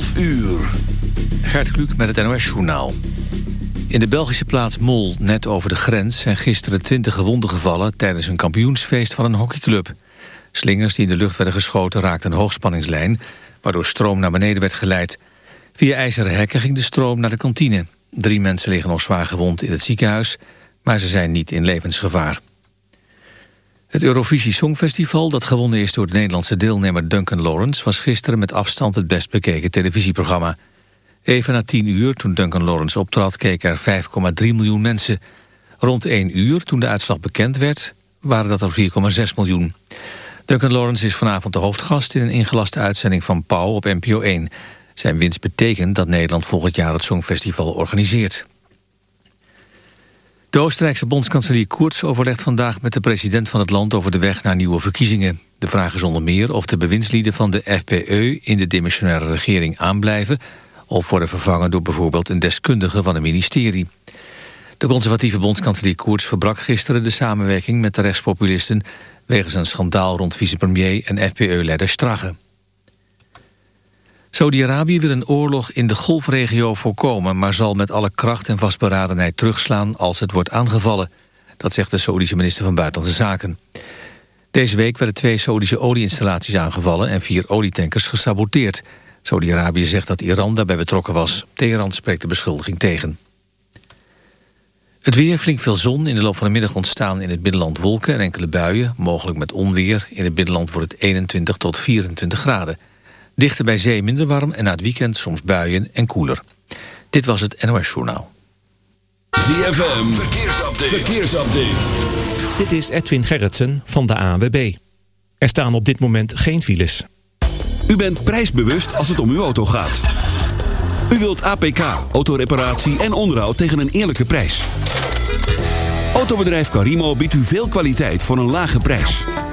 12 uur. Gert Kluk met het NOS-journaal. In de Belgische plaats Mol, net over de grens... zijn gisteren 20 gewonden gevallen... tijdens een kampioensfeest van een hockeyclub. Slingers die in de lucht werden geschoten raakten een hoogspanningslijn... waardoor stroom naar beneden werd geleid. Via ijzeren hekken ging de stroom naar de kantine. Drie mensen liggen nog zwaar gewond in het ziekenhuis... maar ze zijn niet in levensgevaar. Het Eurovisie Songfestival, dat gewonnen is door de Nederlandse deelnemer Duncan Lawrence... was gisteren met afstand het best bekeken televisieprogramma. Even na tien uur, toen Duncan Lawrence optrad, keken er 5,3 miljoen mensen. Rond 1 uur, toen de uitslag bekend werd, waren dat er 4,6 miljoen. Duncan Lawrence is vanavond de hoofdgast in een ingelaste uitzending van Pauw op NPO 1. Zijn winst betekent dat Nederland volgend jaar het Songfestival organiseert. De Oostenrijkse bondskanselier Koerts overlegt vandaag met de president van het land over de weg naar nieuwe verkiezingen. De vraag is onder meer of de bewindslieden van de FPE in de demissionaire regering aanblijven of worden vervangen door bijvoorbeeld een deskundige van een ministerie. De conservatieve bondskanselier Koerts verbrak gisteren de samenwerking met de rechtspopulisten wegens een schandaal rond vicepremier en FPE-leider Strache. Saudi-Arabië wil een oorlog in de golfregio voorkomen... maar zal met alle kracht en vastberadenheid terugslaan als het wordt aangevallen. Dat zegt de Saudische minister van Buitenlandse Zaken. Deze week werden twee Saudische olieinstallaties aangevallen... en vier olietankers gesaboteerd. Saudi-Arabië zegt dat Iran daarbij betrokken was. Teheran spreekt de beschuldiging tegen. Het weer, flink veel zon. In de loop van de middag ontstaan in het binnenland wolken en enkele buien. Mogelijk met onweer. In het binnenland wordt het 21 tot 24 graden. Dichter bij zee minder warm en na het weekend soms buien en koeler. Dit was het NOS Journaal. ZFM, verkeersupdate. verkeersupdate. Dit is Edwin Gerritsen van de ANWB. Er staan op dit moment geen files. U bent prijsbewust als het om uw auto gaat. U wilt APK, autoreparatie en onderhoud tegen een eerlijke prijs. Autobedrijf Carimo biedt u veel kwaliteit voor een lage prijs.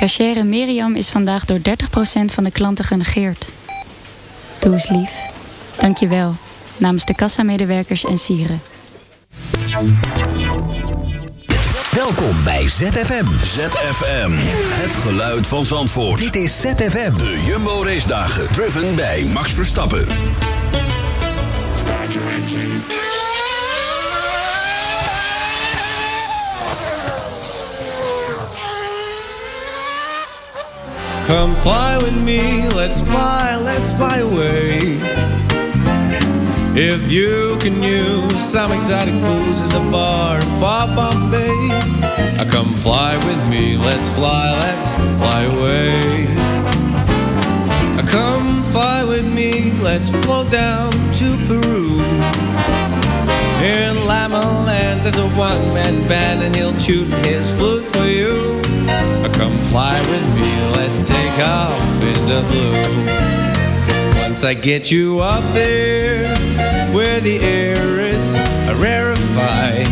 Cachere Miriam is vandaag door 30% van de klanten genegeerd. Doe eens lief. Dank je wel. Namens de kassamedewerkers en sieren. Welkom bij ZFM. ZFM, het geluid van Zandvoort. Dit is ZFM. De Jumbo Race Dagen, driven bij Max Verstappen. Come fly with me, let's fly, let's fly away. If you can use some exotic booze as a bar in far Bombay, come fly with me, let's fly, let's fly away. Come fly with me, let's float down to Peru. In Lama Land, there's a one-man band, and he'll tune his flute for you. Come fly with me, let's take off into the blue. Once I get you up there, where the air is rarefied.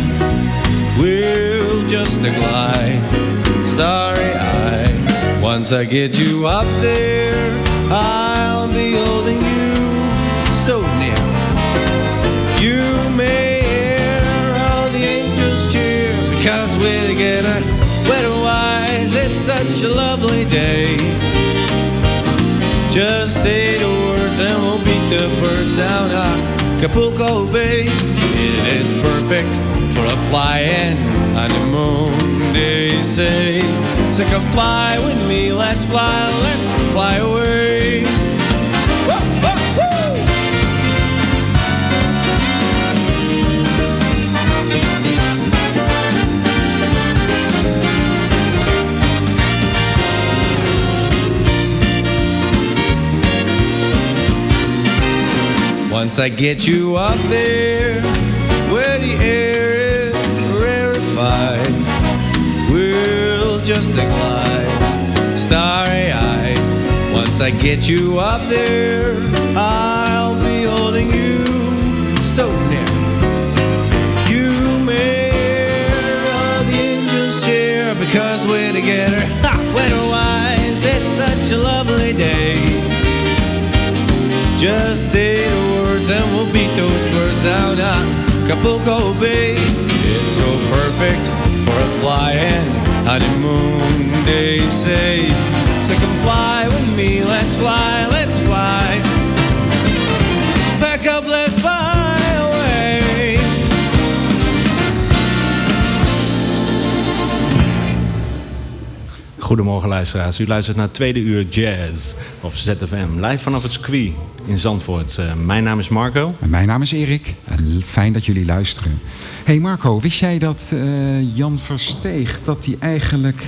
We'll just glide, Sorry, I. Once I get you up there, I'll be holding you so near. You may hear all the angels cheer because we're together. Such a lovely day. Just say the words and we'll beat the birds down Acapulco Bay. It is perfect for a fly-in honeymoon, they say. So come fly with me, let's fly, let's fly away. Once I get you up there where the air is rarefied, we'll just glide starry eyed. Once I get you up there, I'll be holding you so near. You may hear the angels cheer because we're together. Ha! Weather-wise, it's such a lovely day. Just say the words and we'll beat those birds out down Acapulco Bay. It's so perfect for a fly-in honeymoon, they say. So come fly with me, let's fly. Goedemorgen luisteraars. U luistert naar tweede uur Jazz of ZFM. Live vanaf het circuit in Zandvoort. Eh, mijn naam is Marco. En mijn naam is Erik. En fijn dat jullie luisteren. hey Marco, wist jij dat eh, Jan Versteeg... dat hij eigenlijk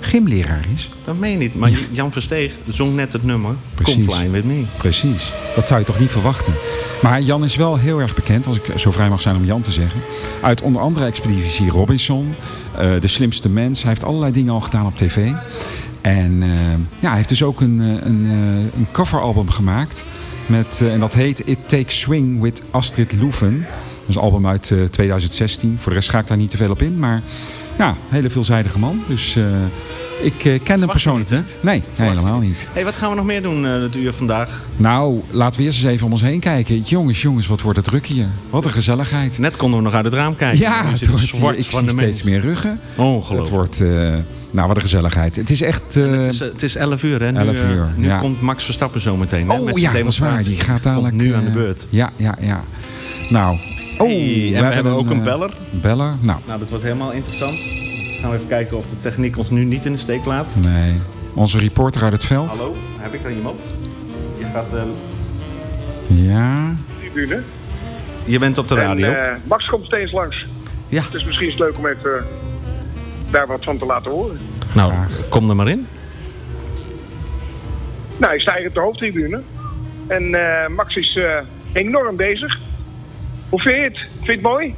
gymleraar is? Dat meen je niet. Maar Jan Versteeg zong net het nummer. Come Fly With Me. Precies. Dat zou je toch niet verwachten. Maar Jan is wel heel erg bekend, als ik zo vrij mag zijn om Jan te zeggen. Uit onder andere Expeditie Robinson, eh, De Slimste Mens. Hij heeft allerlei dingen al gedaan op tv. En eh, ja, hij heeft dus ook een, eh, een, een coveralbum gemaakt. Met, en dat heet It Takes Swing with Astrid Loeven. Dat is een album uit eh, 2016. Voor de rest ga ik daar niet te veel op in. Maar ja, hele veelzijdige man. Dus ik eh, ken hem persoonlijk niet. Nee, nee, helemaal niet. hey, wat gaan we nog meer doen eh het uur vandaag? Nou, laten we eerst eens even om ons heen kijken. Jongens, jongens, wat wordt het druk hier. Wat een gezelligheid. Net konden we nog uit het raam kijken. Ja, het wordt, zwart ik zie steeds meer ruggen. Ongelooflijk. Het wordt, eh, nou wat een gezelligheid. Het is echt... Het is, eh, het is 11 uur, hè? Nu, 11 uur, nu ja. komt Max Verstappen zo meteen. hè, oh met zijn ja, dat is waar. Die gaat dadelijk... Komt nu aan de beurt. Ja, ja, ja. Nou, oh, Hey, en we hebben ook een beller. Beller? Nou, Nou, dat wordt helemaal interessant. Gaan we even kijken of de techniek ons nu niet in de steek laat. nee. Onze reporter uit het veld. Hallo, heb ik daar iemand? Je gaat... eh, Ja. tribune. je bent op de radio. En, eh, Max komt steeds langs. Ja. Dus misschien is het leuk om even eh, daar wat van te laten horen. nou, kom er maar in. Nou, ik sta hier op de hoofdtribune. En eh, Max is eh, enorm bezig. Hoe vind je het? Vind je het mooi?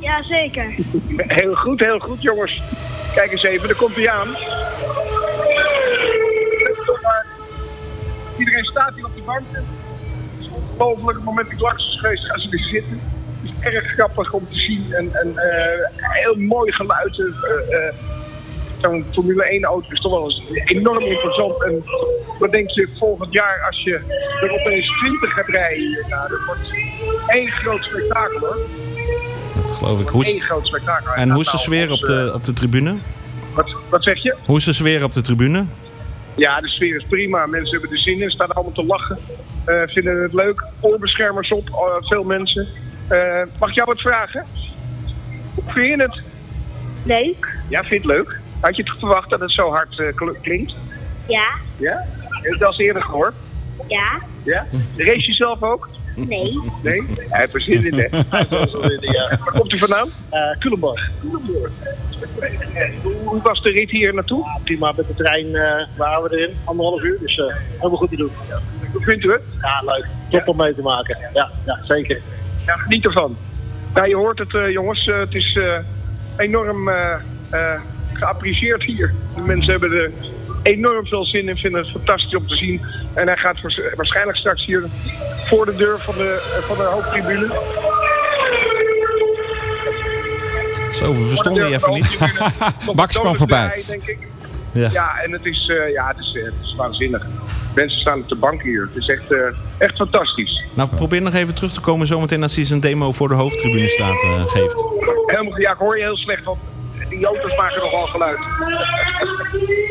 Ja, zeker. Heel goed, heel goed, jongens. Kijk eens even, daar komt hij aan. Iedereen staat hier op de bank. Het is ongelooflijk. Het moment dat ik langs is geweest, gaan ze weer zitten. Het is erg grappig om te zien. En, en eh, heel mooi geluid. eh, Zo'n Formule 1 auto is toch wel eens enorm interessant. En wat denk je volgend jaar als je er opeens 20 gaat rijden? Nou, dat wordt één groot spektakel hoor. Dat geloof ik. Hoe is, Eén groot spektakel. en hoe is de sfeer op de, eh, op de tribune? Wat, wat zeg je? Hoe is de sfeer op de tribune? Ja, de sfeer is prima. Mensen hebben er zin in, staan allemaal te lachen. eh, vinden het leuk. Oorbeschermers op, eh, veel mensen. Eh, mag ik jou wat vragen? Hoe vind je het? Leuk. Ja, vind je het leuk? Had je het verwacht dat het zo hard eh, kl- klinkt? Ja. Ja? Heb je het al eens eerder gehoord? Ja. Ja? Race je zelf ook? Nee. Nee? Hij heeft er zin in, hè? Hij heeft er zin in, ja. Waar komt u vandaan? Uh, Culemborg. Culemborg. Hoe was de rit hier naartoe? Prima, met de trein eh, waren we erin, anderhalf uur, dus eh, helemaal goed te doen. Hoe vindt u het? Ja, leuk. Top om mee te maken. Ja, ja zeker. Ja, geniet ervan. Nou, je hoort het, eh, jongens. Het is eh, enorm geapprecieerd hier. De mensen hebben er enorm veel zin in, vinden het fantastisch om te zien. En hij gaat waars- waarschijnlijk straks hier voor de deur van de, van de hoofdtribune. Zo, we verstonden je even niet. Max kwam voorbij. Blij, denk ik. Ja. Ja. en het is, eh, ja, het is, eh, het is waanzinnig. Mensen staan op de bank hier. Het is echt, eh, echt fantastisch. Nou, probeer nog even terug te komen zometeen als hij zijn demo voor de hoofdtribune staat eh, geeft. Helemaal, ja, ik hoor je heel slecht, want die auto's maken nogal geluid.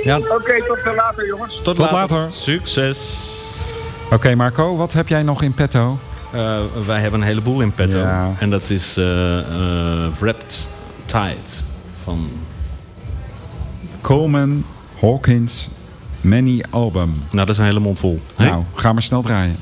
Ja. Oké, tot eh, later jongens. Tot, Tot later. Succes. Oké Marco, wat heb jij nog in petto? Eh, wij hebben een heleboel in petto. Ja. En dat is eh eh, Wrapped Tide van... Coleman Hawkins Many Album. Nou, dat is een hele mond vol. Nou, ga maar snel draaien.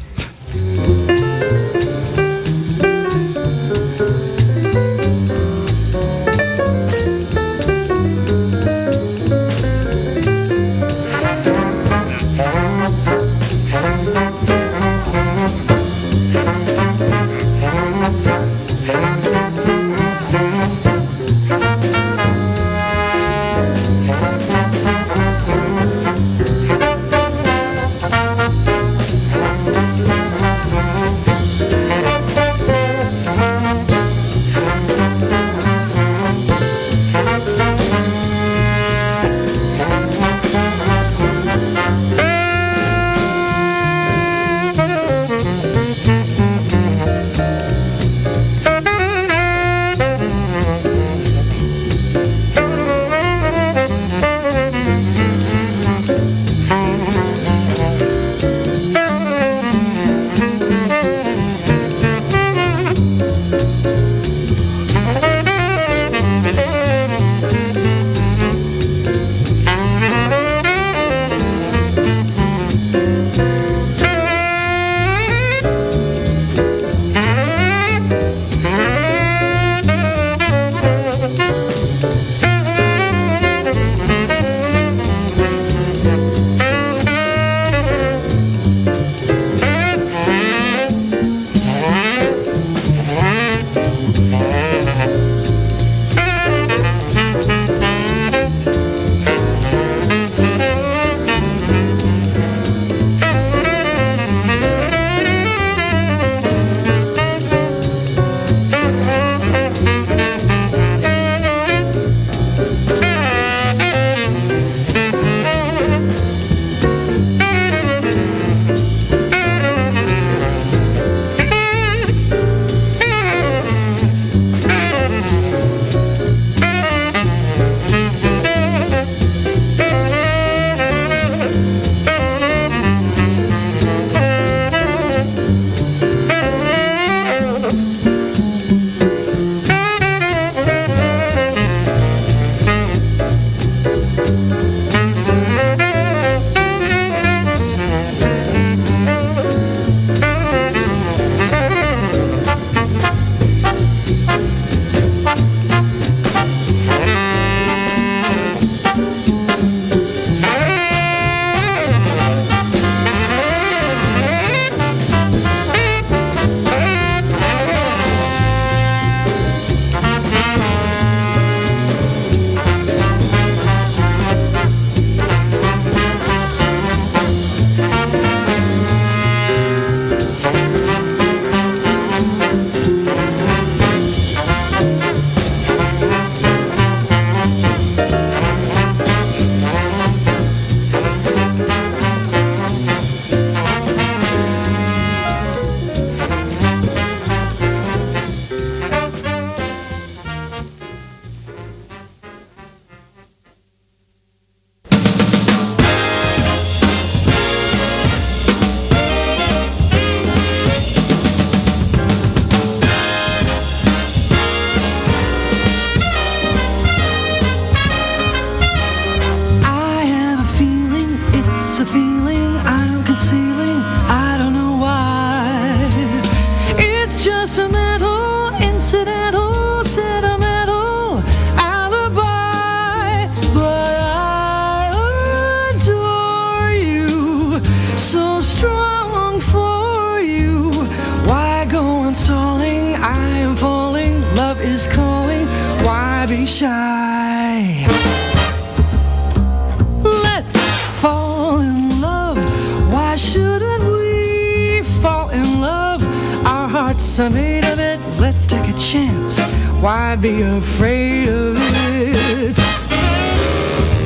Hearts are made of it. Let's take a chance. Why be afraid of it?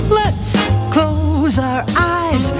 Let's close our eyes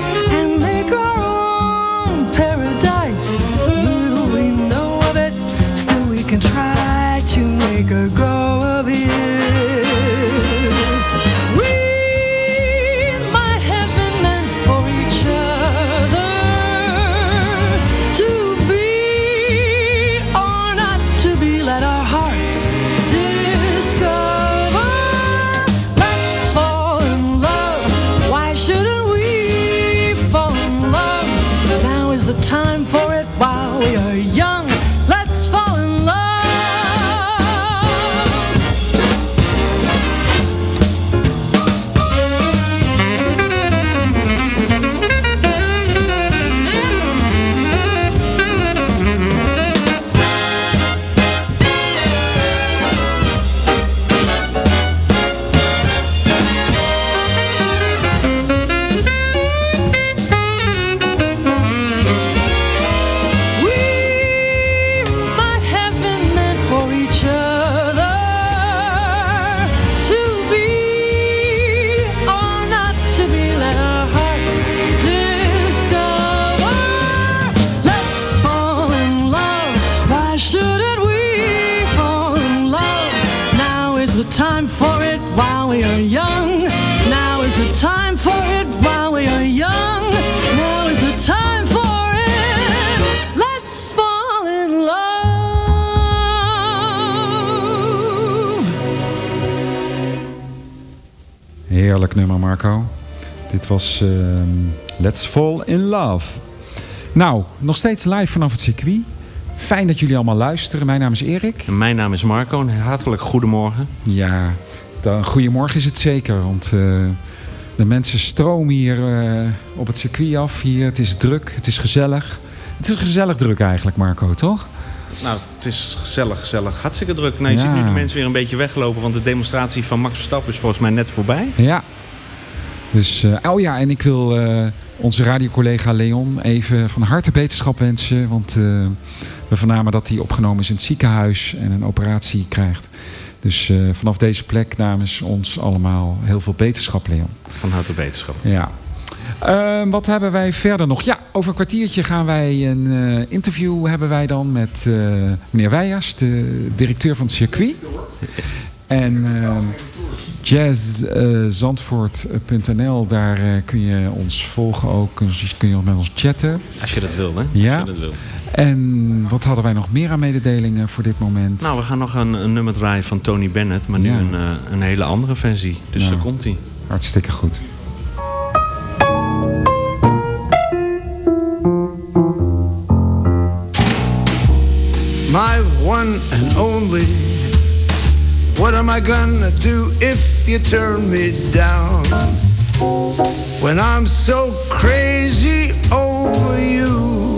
Heerlijk nummer, Marco. Dit was ehm, Let's Fall in Love. Nou, nog steeds live vanaf het circuit. Fijn dat jullie allemaal luisteren. Mijn naam is Erik. En mijn naam is Marco. Een hartelijk goedemorgen. Ja, dan, goedemorgen is het zeker. Want eh, de mensen stromen hier eh, op het circuit af. Hier, het is druk, het is gezellig. Het is gezellig druk eigenlijk, Marco, toch? Nou, het is gezellig, gezellig. Hartstikke druk. Nou, je Ja. ziet nu de mensen weer een beetje weglopen, want de demonstratie van Max Verstappen is volgens mij net voorbij. Ja. Dus, eh, oh ja, en ik wil eh, onze radiocollega Leon even van harte beterschap wensen. Want eh, we vernamen dat hij opgenomen is in het ziekenhuis en een operatie krijgt. Dus vanaf deze plek namens ons allemaal heel veel beterschap, Leon. Van harte beterschap. Ja. Wat hebben wij verder nog? Ja, over een kwartiertje gaan wij een eh, interview hebben wij dan met eh, meneer Weijers, de directeur van het circuit. En uh, jazzzandvoort.nl, daar eh, kun je ons volgen ook, kun je, met ons chatten. Als je dat wil, hè? Ja. Als je dat wil. En wat hadden wij nog meer aan mededelingen voor dit moment? Nou, we gaan nog een, een nummer draaien van Tony Bennett, maar nu Ja. een, eh, een hele andere versie. Dus Ja. daar komt hij. Hartstikke goed. My one and only. What am I gonna do if you turn me down? When I'm so crazy over you,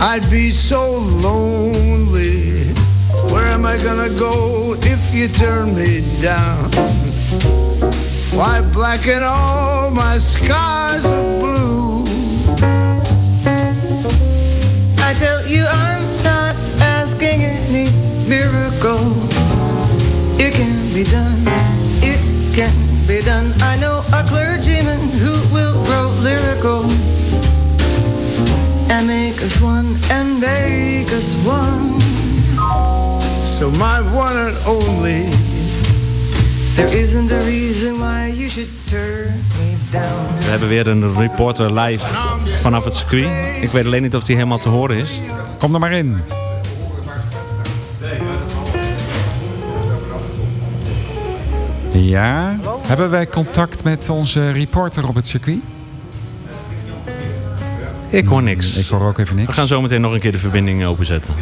I'd be so lonely. Where am I gonna go if you turn me down? Why blacken all my skies of blue? So my one and only. There isn't a reason why you should turn me down. We hebben weer een reporter live vanaf het circuit. Ik weet alleen niet of die helemaal te horen is. Kom er maar in. Ja, hebben wij contact met onze reporter op het circuit? Ik hoor niks. Ik hoor ook even niks. We gaan zo meteen nog een keer de verbinding openzetten.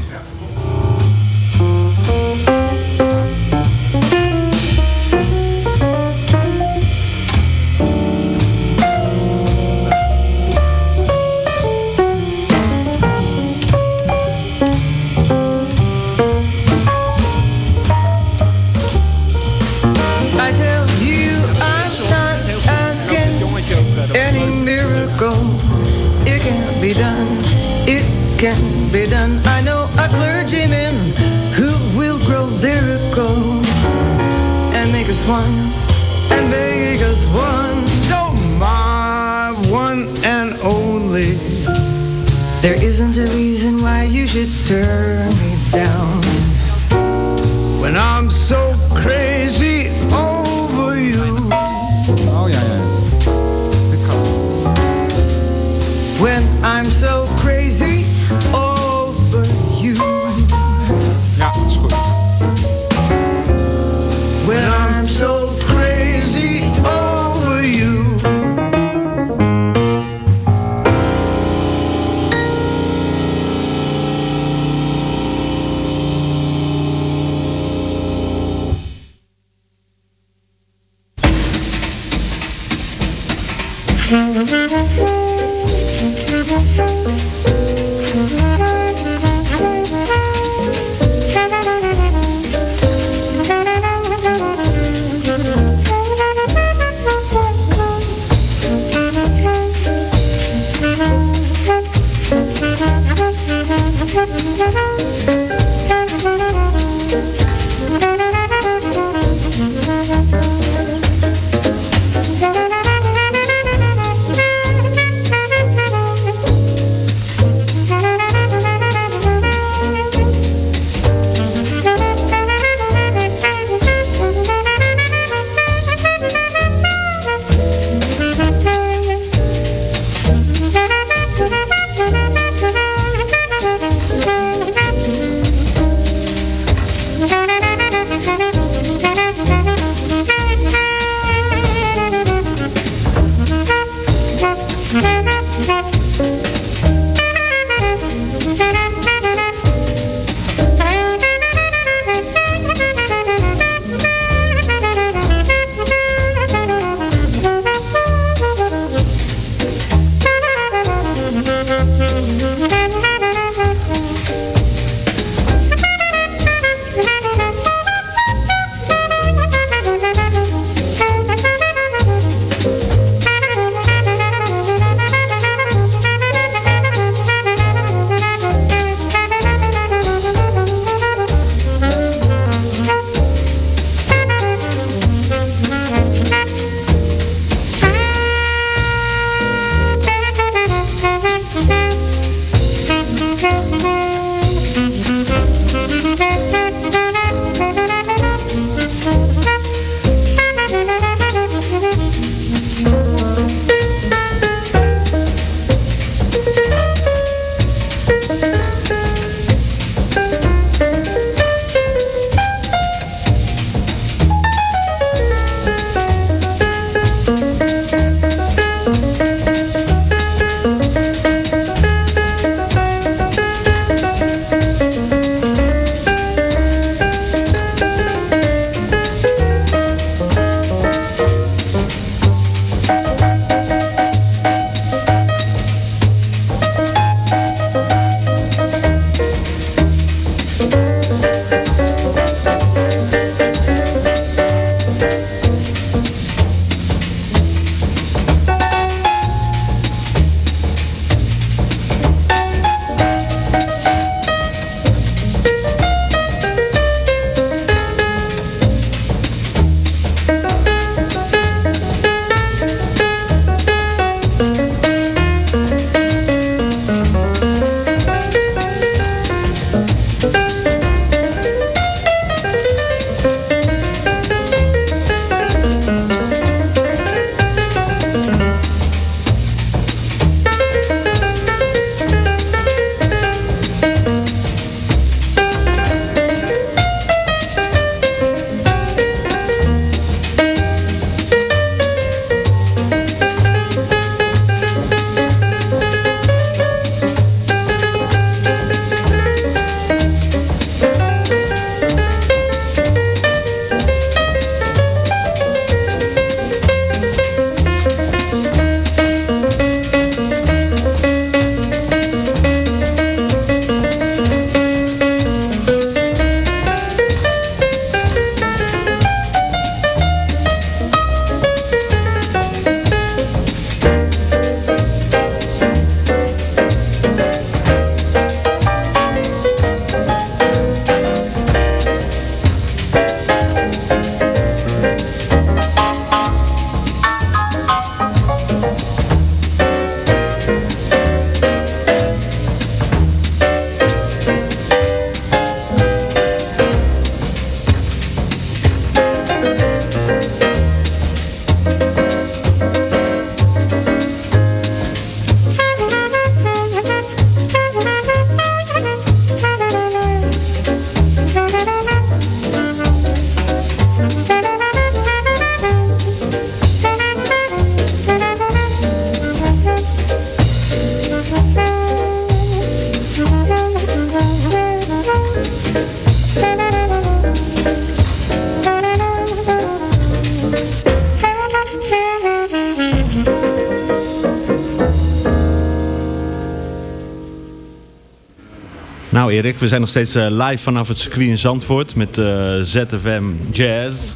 Erik, we zijn nog steeds eh, live vanaf het circuit in Zandvoort met eh, ZFM Jazz.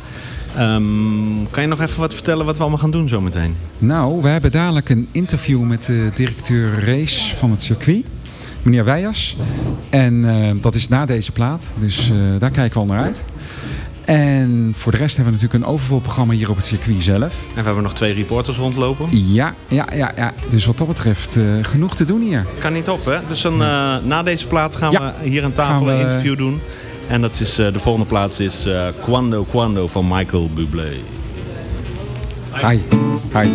Ehm, kan je nog even wat vertellen wat we allemaal gaan doen zometeen? Nou, we hebben dadelijk een interview met de directeur race van het circuit. Meneer Weijers. En eh, dat is na deze plaat. Dus daar kijken we al naar uit. En voor de rest hebben we natuurlijk een overvol programma hier op het circuit zelf. En we hebben nog twee reporters rondlopen. Ja, ja, ja, ja. dus wat dat betreft eh, genoeg te doen hier. Kan niet op hè? Dus dan, eh, na deze plaat gaan Ja. we hier aan tafel we- een interview doen. En dat is, eh, de volgende plaats is Quando Quando van Michael Bublé. Hi. Hi.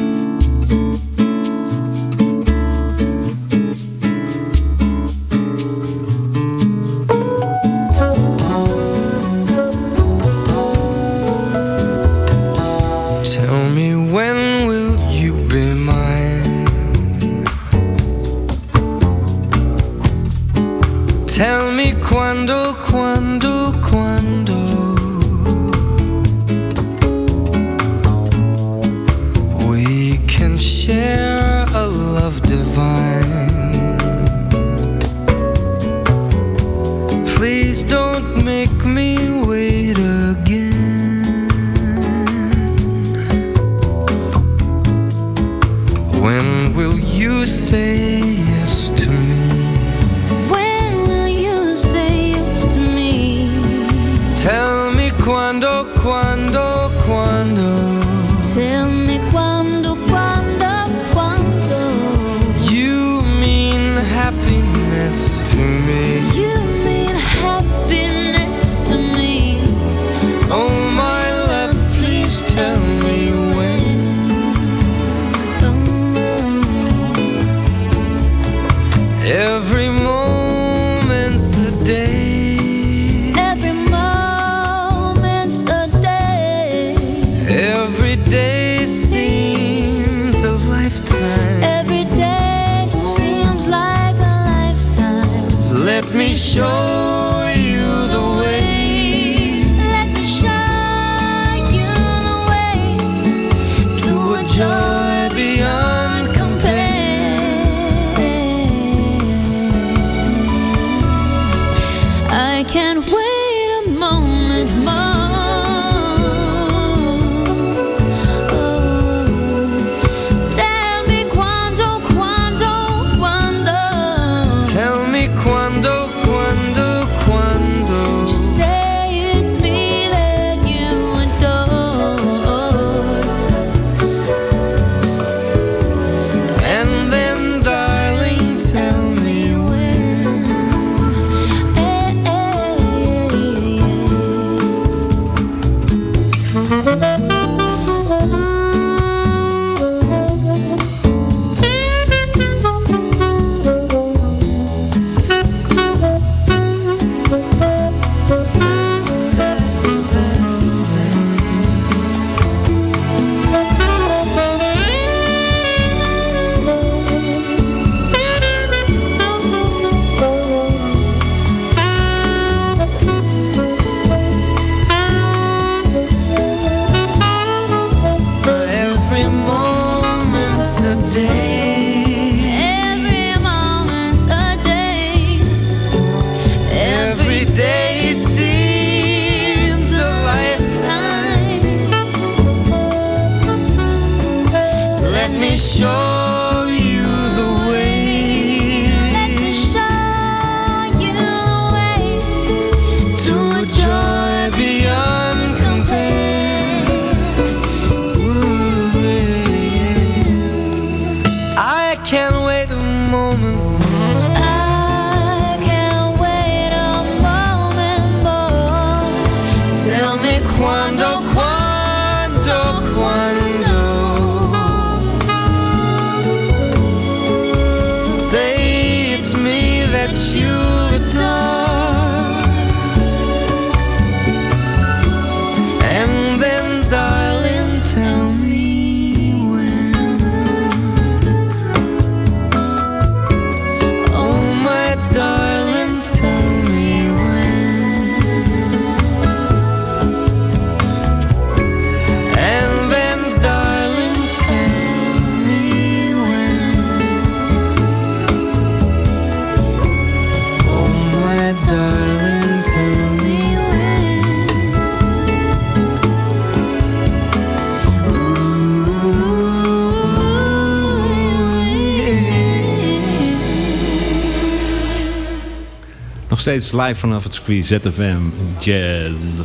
Steeds live vanaf het circuit ZFM Jazz.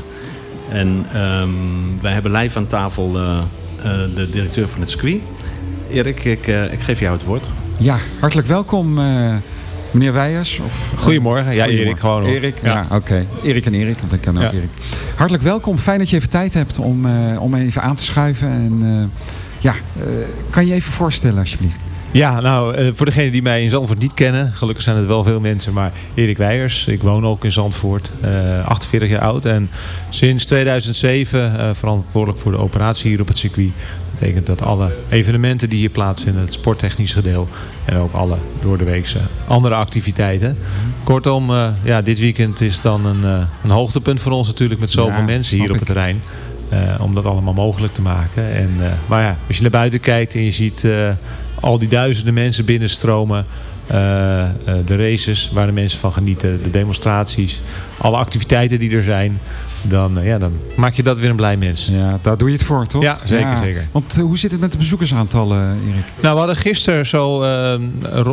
En ehm, wij hebben live aan tafel eh, eh, de directeur van het circuit. Erik, ik, eh, ik geef jou het woord. Ja, hartelijk welkom eh, meneer Weijers. Of, Goedemorgen. Ja, Erik gewoon, hoor. Erik, ja, Ja. oké. Erik en Erik, want ik ken ook Ja. Erik. Hartelijk welkom. Fijn dat je even tijd hebt om, eh, om even aan te schuiven. En eh, ja, eh, kan je je even voorstellen alsjeblieft? Ja, nou, eh, voor degenen die mij in Zandvoort niet kennen, gelukkig zijn het wel veel mensen, maar Erik Weijers, ik woon ook in Zandvoort, eh 48 jaar oud en sinds 2007 eh, verantwoordelijk voor de operatie hier op het circuit. Dat betekent dat alle evenementen die hier plaatsvinden, het sporttechnisch gedeel en ook alle door de weekse andere activiteiten. Kortom, eh, ja, dit weekend is dan een, eh, een hoogtepunt voor ons natuurlijk met zoveel Ja, mensen hier op het terrein. eh, om dat allemaal mogelijk te maken. En, eh, maar ja, als je naar buiten kijkt en je ziet eh, al die duizenden mensen binnenstromen. eh, eh, de races waar de mensen van genieten. De demonstraties. Alle activiteiten die er zijn. Dan, eh, ja, dan maak je dat weer een blij mens. Ja, daar doe je het voor, toch? Ja, zeker, zeker. Want hoe zit het met de bezoekersaantallen, Erik? Nou, we hadden gisteren zo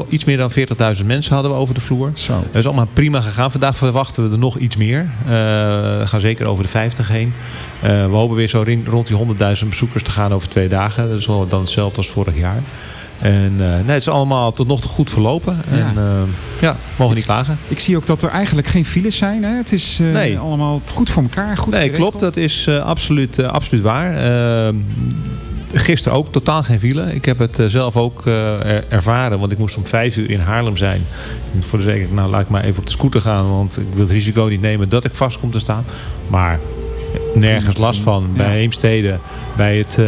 iets meer dan 40.000 mensen hadden we over de vloer. Zo. Dat is allemaal prima gegaan. Vandaag verwachten we er nog iets meer. We gaan zeker over de 50 heen. We hopen weer zo rond die 100.000 bezoekers te gaan over twee dagen. Dat is wel dan hetzelfde als vorig jaar. En eh, nee, het is allemaal tot nog toe goed verlopen. Ja. En eh, ja, mogen niet klagen. Ik zie ook dat er eigenlijk geen files zijn. Hè? Het is eh, Nee. allemaal goed voor elkaar. Goed nee, geregeld. klopt. Dat is absoluut, absoluut waar. Gisteren ook totaal geen file. Ik heb het zelf ook er- ervaren. Want ik moest om vijf uur in Haarlem zijn. En voor de zekerheid, nou laat ik maar even op de scooter gaan. Want ik wil het risico niet nemen dat ik vast kom te staan. Maar nergens last van. Bij Heemstede, bij, het, eh,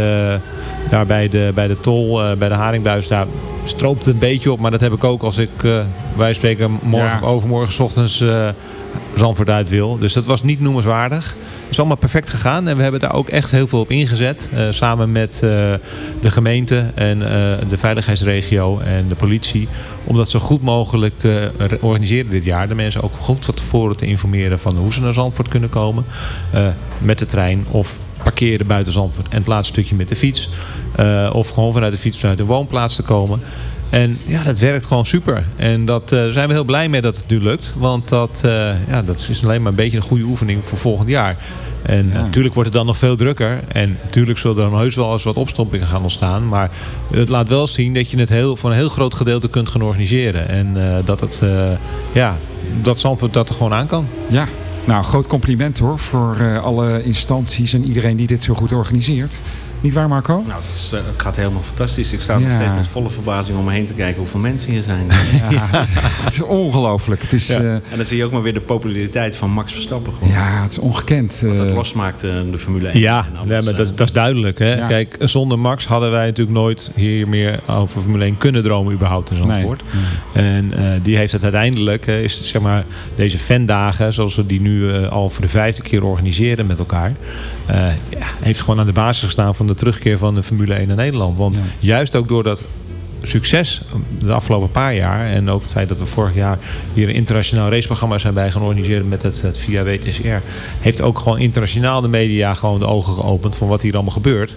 daar bij, de, bij de tol, eh, bij de Haringbuis. Daar stroopt het een beetje op. Maar dat heb ik ook als ik, eh, wij spreken, morgen Ja. of overmorgen 's ochtends Zandvoort uit wil. Dus dat was niet noemenswaardig. Het is allemaal perfect gegaan en we hebben daar ook echt heel veel op ingezet. eh, samen met eh, de gemeente en eh, de veiligheidsregio en de politie. Om dat zo goed mogelijk te re- organiseren dit jaar. De mensen ook goed van tevoren te informeren van hoe ze naar Zandvoort kunnen komen. met de trein of parkeren buiten Zandvoort. En het laatste stukje met de fiets. of gewoon vanuit de fiets vanuit de woonplaats te komen. En ja, dat werkt gewoon super. En dat, eh, daar zijn we heel blij mee dat het nu lukt. Want dat, eh, ja, dat is alleen maar een beetje een goede oefening voor volgend jaar. En natuurlijk wordt het dan nog veel drukker. En natuurlijk zullen er dan heus wel eens wat opstompingen gaan ontstaan. Maar het laat wel zien dat je het heel, voor een heel groot gedeelte kunt gaan organiseren. En eh, dat het, ja, dat Zandvoort dat er gewoon aan kan. Ja, nou, groot compliment hoor voor alle instanties en iedereen die dit zo goed organiseert. Niet waar, Marco? Nou, het, is, eh, het gaat helemaal fantastisch. Ik sta nog Ja. steeds met volle verbazing om me heen te kijken hoeveel mensen hier zijn. Ja, het is ongelooflijk. Het is, Ja. eh, En dan zie je ook maar weer de populariteit van Max Verstappen. Gewoon. ja, het is ongekend. Wat dat eh. losmaakt, de Formule 1. Ja, en alles, maar dat, dat is duidelijk. Hè? Ja. Kijk, zonder Max hadden wij natuurlijk nooit hier meer over Formule 1 kunnen dromen überhaupt in Zandvoort. En eh, die heeft het uiteindelijk, eh, is zeg maar deze fandagen, zoals we die nu eh, al voor de vijfde keer organiseren met elkaar. eh, ja, heeft gewoon aan de basis gestaan van de terugkeer van de Formule 1 naar Nederland. Want juist ook door dat succes de afgelopen paar jaar. En ook het feit dat we vorig jaar hier een internationaal raceprogramma zijn bij gaan organiseren met het, het via WTCR. Heeft ook gewoon internationaal de media gewoon de ogen geopend van wat hier allemaal gebeurt.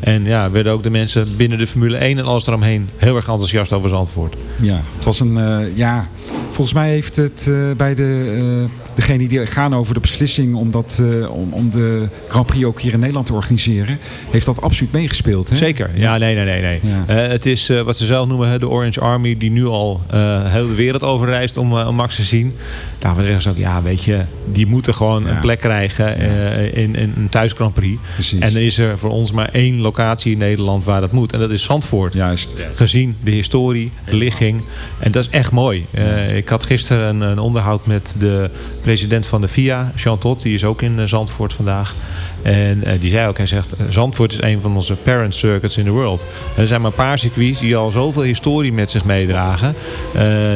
En ja, werden ook de mensen binnen de Formule 1 en alles eromheen heel erg enthousiast over Zandvoort. Ja, het was een. eh, ja, volgens mij heeft het eh, bij de, eh degene die gaan over de beslissing om, dat, eh, om, om de Grand Prix ook hier in Nederland te organiseren, heeft dat absoluut meegespeeld. Hè? Zeker. Ja, nee, nee, nee. nee. Ja. Het is wat ze zelf noemen de Orange Army, die nu al heel de wereld overreist om, om Max te zien. Daarvan zeggen ze ook, ja, weet je, die moeten gewoon een plek krijgen eh, in, in een thuis Grand Prix. En er is er voor ons maar één locatie in Nederland waar dat moet. En dat is Zandvoort. Juist. Gezien de historie, de ligging. En dat is echt mooi. Eh, ik had gisteren een, een onderhoud met de president van de FIA, Jean Todt. Die is ook in eh, Zandvoort vandaag. En die zei ook, hij zegt, Zandvoort is een van onze parent circuits in the world. Er zijn maar een paar circuits die al zoveel historie met zich meedragen.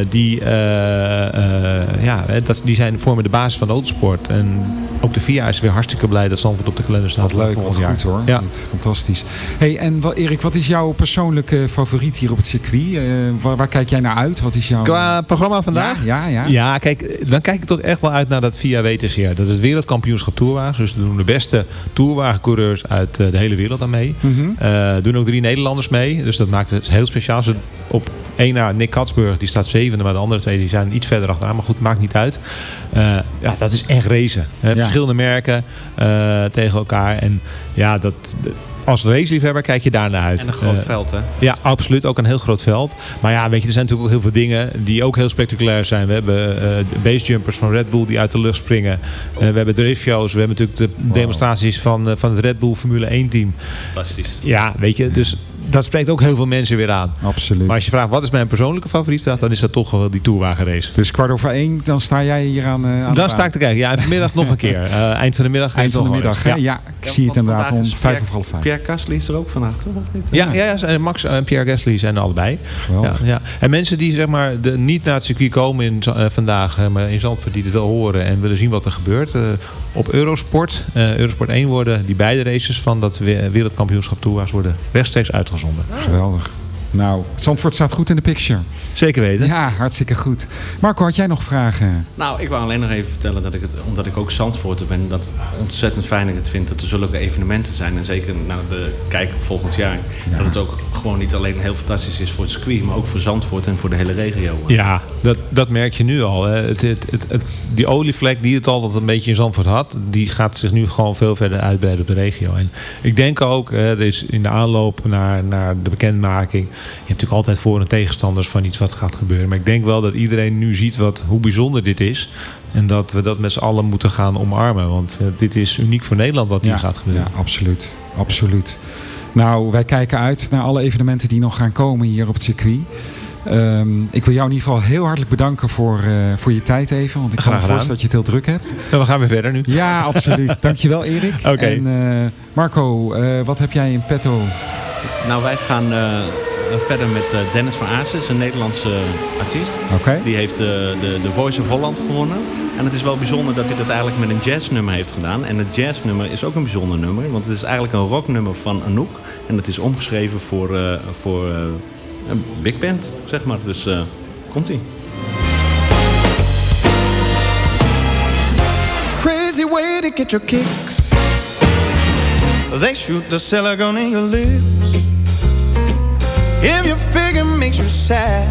die, ja, dat, die zijn, vormen de basis van de autosport. En ook de FIA is weer hartstikke blij dat Zandvoort op de kalender staat. Wat leuk, volgend wat jaar. goed hoor. Ja. Dit, fantastisch. Hey, en wat, Erik, wat is jouw persoonlijke favoriet hier op het circuit? Eh, waar, waar kijk jij naar uit? Wat is jouw... Qua programma vandaag? Ja, ja. ja. Ja, kijk, dan kijk ik toch echt wel uit naar dat VIA WTCR. Dat is het wereldkampioenschap tourwagens. Dus er doen de beste tourwagencoureurs uit eh, de hele wereld aan mee. Mhm. Eh, doen ook drie Nederlanders mee. Dus dat maakt het heel speciaal. Ze op Eén naar Nick Katsburg, die staat zevende. Maar de andere twee die zijn iets verder achteraan. Maar goed, maakt niet uit. Eh, ja, dat is echt racen. Hè. Verschillende merken eh, tegen elkaar. En ja, dat... Als raceliefhebber kijk je daar naar uit. En een groot Eh, veld, hè? Ja, absoluut. Ook een heel groot veld. Maar ja, weet je, er zijn natuurlijk ook heel veel dingen die ook heel spectaculair zijn. We hebben eh de basejumpers van Red Bull die uit de lucht springen. Eh, we hebben driftshows. We hebben natuurlijk de demonstraties van, van het Red Bull Formule 1 team. Fantastisch. Ja, weet je, dus dat spreekt ook heel veel mensen weer aan. Absoluut. Maar als je vraagt wat is mijn persoonlijke favoriet, dan is dat toch wel die tourwagenrace. Dus kwart over één, dan sta jij hier aan, eh, aan de Dan sta ik te kijken. Ja, en vanmiddag nog een keer. Eh, eind van de middag. Eind van de middag? Ja, ik zie het inderdaad om vijf of half vijf. Pierre Gasly is er ook vandaag, toch? Of niet? Ja, ja, Max en Pierre Gasly zijn er allebei. Ja, ja. En mensen die zeg maar, de, niet naar het circuit komen in, eh, vandaag, eh, maar in Zandvoort, die het wel horen en willen zien wat er gebeurt. eh, op Eurosport, eh, Eurosport 1 worden die beide races van dat we- wereldkampioenschap toewaars worden rechtstreeks uitgezonden. Geweldig. Nou, Zandvoort staat goed in de picture. Zeker weten. Ja, hartstikke goed. Marco, had jij nog vragen? Nou, ik wou alleen nog even vertellen dat ik het, omdat ik ook Zandvoorter ben, dat ontzettend fijn ik het vind dat er zulke evenementen zijn. En zeker nou, de kijken volgend jaar. Dat het ook gewoon niet alleen heel fantastisch is voor het circuit, maar ook voor Zandvoort en voor de hele regio. Ja, dat, dat merk je nu al. Hè. Het, het, het, het- die olievlek die het altijd een beetje in Zandvoort had... die gaat zich nu gewoon veel verder uitbreiden op de regio. En ik denk ook, hè, er is in de aanloop naar, naar de bekendmaking... je hebt natuurlijk altijd voor- en tegenstanders van iets wat gaat gebeuren. Maar ik denk wel dat iedereen nu ziet wat, hoe bijzonder dit is... en dat we dat met z'n allen moeten gaan omarmen. Want eh, dit is uniek voor Nederland wat hier gaat gebeuren. Ja, absoluut. Absoluut. Nou, wij kijken uit naar alle evenementen die nog gaan komen hier op het circuit. Ehm, ik wil jou in ieder geval heel hartelijk bedanken voor, eh, voor je tijd even. Want ik kan Graag me gedaan. voorstellen dat je het heel druk hebt. Nou, we gaan weer verder nu. Ja, absoluut. Dankjewel Erik. Oké. En eh, Marco, eh, wat heb jij in petto? Nou, wij gaan eh, verder met eh, Dennis van Aassen, is een Nederlandse artiest. Oké. Die heeft eh, de, de Voice of Holland gewonnen. En het is wel bijzonder dat hij dat eigenlijk met een jazznummer heeft gedaan. En het jazznummer is ook een bijzonder nummer. Want het is eigenlijk een rocknummer van Anouk. En het is omgeschreven voor, eh, voor eh, een big band, zeg maar. Dus eh, komt-ie. Crazy way to get your kicks. They shoot the silicone in your lips. If your figure makes you sad,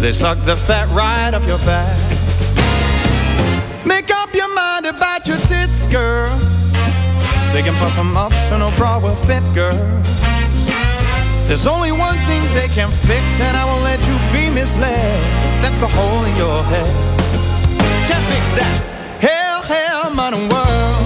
they suck the fat right off your back. Make up your mind about your tits, girl. They can puff them up so no bra will fit, girl. There's only one thing they can fix, and I won't let you be misled. That's the hole in your head. Can't fix that. Hell, hell, modern world.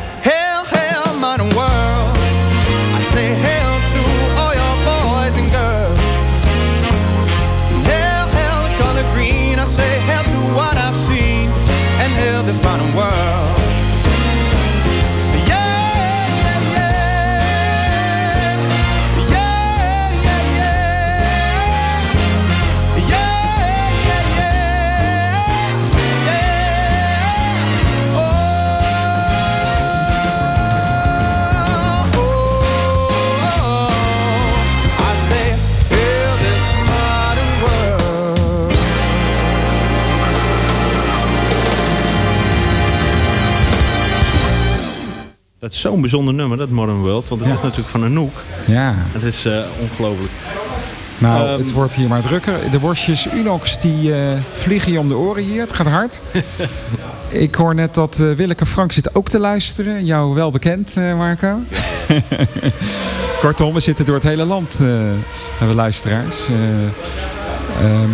Modern world. I say hail to all your boys and girls. Hail, hail, the color green. I say hail to what I've seen. And hail this modern world. Zo'n bijzonder nummer, dat Modern World. Want het Ja. is natuurlijk van Anouk. Ja. Het is eh, ongelooflijk. Nou, Ehm, het wordt hier maar drukker. De worstjes Unox die eh, vliegen je om de oren hier. Het gaat hard. Ik hoor net dat eh, Willeke Frank zit ook te luisteren. Jou wel bekend, Marco. Kortom, we zitten door het hele land, hebben we luisteraars. Eh, ehm,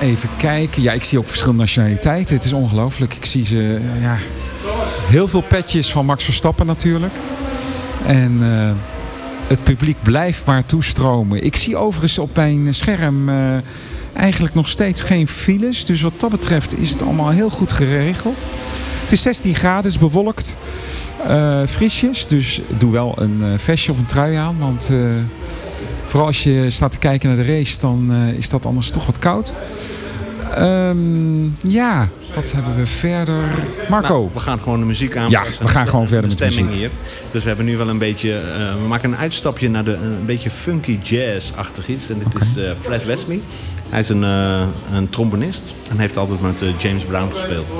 even kijken. Ja, ik zie ook verschillende nationaliteiten. Het is ongelooflijk. Ik zie ze, ja, heel veel petjes van Max Verstappen natuurlijk. En eh, het publiek blijft maar toestromen. Ik zie overigens op mijn scherm eh, eigenlijk nog steeds geen files. Dus wat dat betreft is het allemaal heel goed geregeld. Het is 16 graden, is bewolkt. eh frisjes, dus doe wel een vestje of een trui aan. Want vooral als je staat te kijken naar de race, dan is dat anders toch wat koud. Ehm, ja, wat hebben we verder? Marco. Nou, we gaan gewoon de muziek aanpassen. Ja, we gaan gewoon verder de met de stemming muziek. hier. Dus we hebben nu wel een beetje... eh, we maken een uitstapje naar de, een beetje funky jazz-achtig iets. En dit is eh Fred Wesley. Hij is een, eh, een trombonist. En heeft altijd met James Brown gespeeld.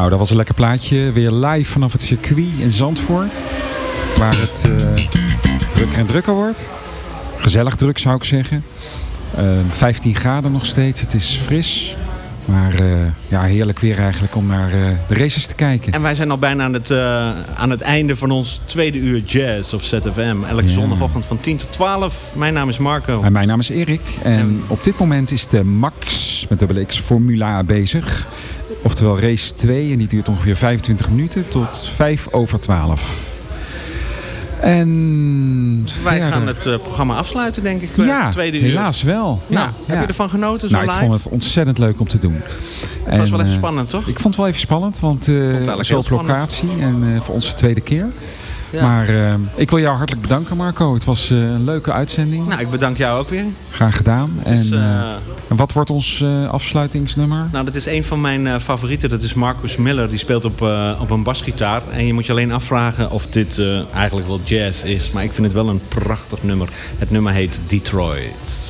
Nou, dat was een lekker plaatje. Weer live vanaf het circuit in Zandvoort. Waar het eh, drukker en drukker wordt. Gezellig druk zou ik zeggen. Eh, 15 graden nog steeds. Het is fris. Maar eh, ja, heerlijk weer eigenlijk om naar eh, de races te kijken. En wij zijn al bijna aan het, eh, aan het einde van ons tweede uur jazz of ZFM. Elke zondagochtend van 10 tot 12. Mijn naam is Marco. En mijn naam is Erik. En op dit moment is de Max met dubbele X Formula bezig. Oftewel race 2 en die duurt ongeveer 25 minuten tot 5 over 12. En Wij verder- gaan het eh, programma afsluiten, denk ik. eh, Ja, tweede uur. helaas wel. Nou, Ja, heb ja. je ervan genoten zo Nou, ik vond het ontzettend leuk om te doen. Het was wel even eh, spannend, toch? Ik vond het wel even spannend, want eigenlijk zo heel op locatie en voor onze tweede keer. Ja. Maar eh, ik wil jou hartelijk bedanken Marco. Het was eh, een leuke uitzending. Nou, ik bedank jou ook weer. Graag gedaan. Het is, en, eh, en wat wordt ons afsluitingsnummer? Nou, dat is een van mijn favorieten. Dat is Marcus Miller. Die speelt op, op een basgitaar. En je moet je alleen afvragen of dit eigenlijk wel jazz is. Maar ik vind het wel een prachtig nummer. Het nummer heet. Detroit